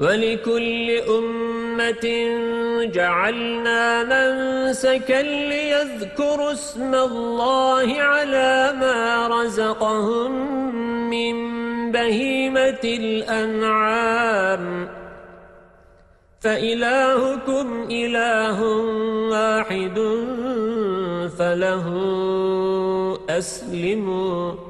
ولكل أمة جعلنا منسكا ليذكروا اسم الله على ما رزقهم من بهيمة الأنعام. فإلهكم إله واحد فله أسلموا.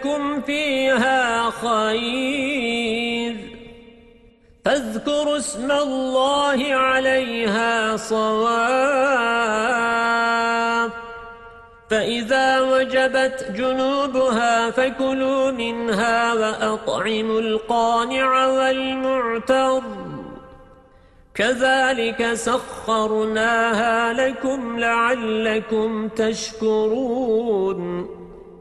لكم فيها خير. فاذكروا اسم الله عليها صواف. فإذا وجبت جنوبها فكلوا منها وأطعموا القانع والمعتر. كذلك سخرناها لكم لعلكم تشكرون.